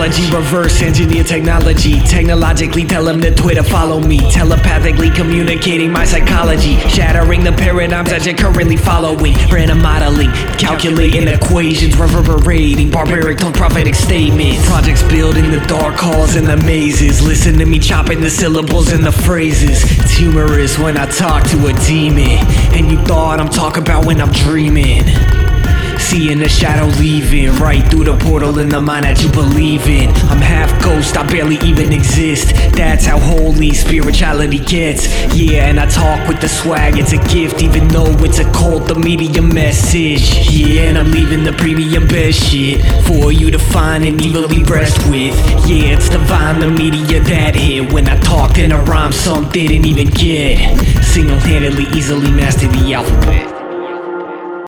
psychology, reverse engineer technology. Technologically tell them to Twitter follow me. Telepathically communicating my psychology. Shattering the paradigms that you're currently following. Random modeling, calculating equations, reverberating barbaric prophetic statements. Projects built in the dark halls and the mazes. Listen to me chopping the syllables and the phrases. It's humorous when I talk to a demon. And you thought I'm talking about when I'm dreaming. Seeing the shadow leaving right through the portal in the mind that you believe in. I'm half ghost, I barely even exist. That's how holy spirituality gets. Yeah, and I talk with the swag, it's a gift, even though it's a cult, the media message. Yeah, and I'm leaving the premium best shit for you to find and evilly rest with. Yeah, it's divine, the media that hit when I talked in a rhyme some didn't even get. Single handedly, easily mastered the alphabet.